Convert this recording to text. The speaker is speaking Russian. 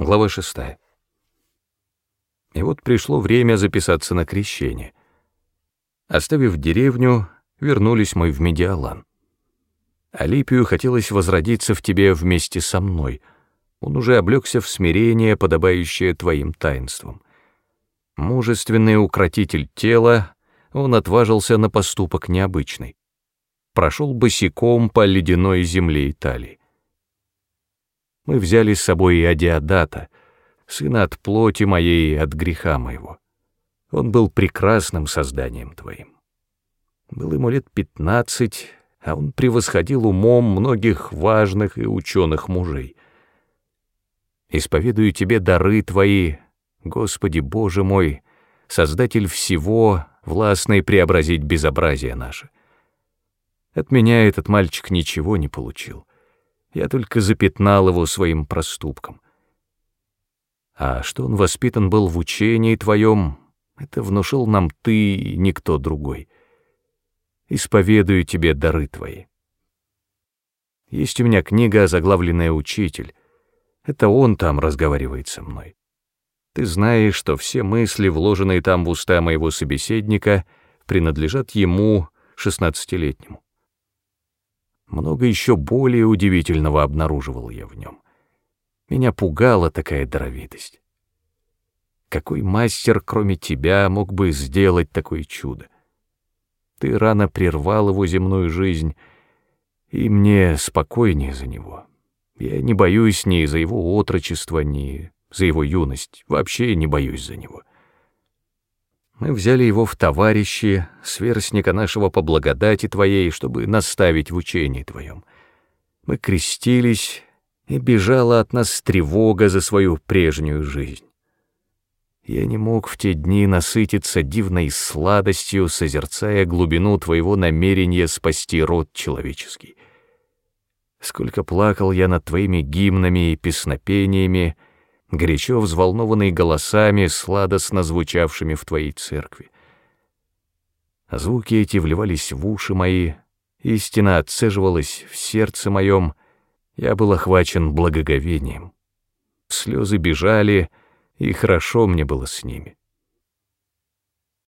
Глава 6. И вот пришло время записаться на крещение. Оставив деревню, вернулись мы в Медиалан. Алипию хотелось возродиться в тебе вместе со мной. Он уже облегся в смирение, подобающее твоим таинствам. Мужественный укротитель тела, он отважился на поступок необычный. Прошел босиком по ледяной земле Италии. Мы взяли с собой и Адиадата, сына от плоти моей и от греха моего. Он был прекрасным созданием твоим. Был ему лет пятнадцать, а он превосходил умом многих важных и ученых мужей. Исповедую тебе дары твои, Господи Боже мой, Создатель всего, властный преобразить безобразие наше. От меня этот мальчик ничего не получил. Я только запятнал его своим проступком. А что он воспитан был в учении твоем, это внушил нам ты и никто другой. Исповедую тебе дары твои. Есть у меня книга, заглавленная «Учитель». Это он там разговаривает со мной. Ты знаешь, что все мысли, вложенные там в уста моего собеседника, принадлежат ему, шестнадцатилетнему. Много еще более удивительного обнаруживал я в нем. Меня пугала такая даровитость. Какой мастер, кроме тебя, мог бы сделать такое чудо? Ты рано прервал его земную жизнь, и мне спокойнее за него. Я не боюсь ни за его отрочество, ни за его юность, вообще не боюсь за него. Мы взяли его в товарищи, сверстника нашего по благодати Твоей, чтобы наставить в учении Твоем. Мы крестились, и бежала от нас тревога за свою прежнюю жизнь. Я не мог в те дни насытиться дивной сладостью, созерцая глубину Твоего намерения спасти род человеческий. Сколько плакал я над Твоими гимнами и песнопениями, горячо взволнованный голосами, сладостно звучавшими в твоей церкви. Звуки эти вливались в уши мои, истина отцеживалась в сердце моем, я был охвачен благоговением. Слезы бежали, и хорошо мне было с ними.